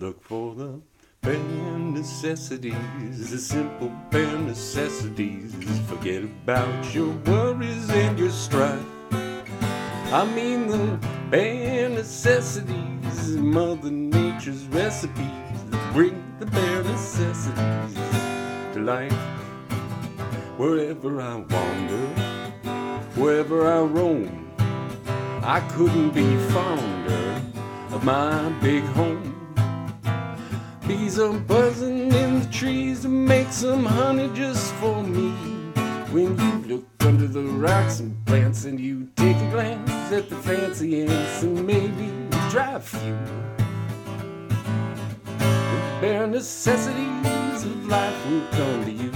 Look for the bare necessities, the simple bare necessities. Forget about your worries and your strife. I mean the bare necessities, Mother Nature's recipes bring the bare necessities to life. Wherever I wander, wherever I roam, I couldn't be fonder of my big home. Bees are buzzing in the trees to make some honey just for me. When you look under the rocks and plants and you take a glance at the fancy ants and maybe dry few. The bare necessities of life will come to you.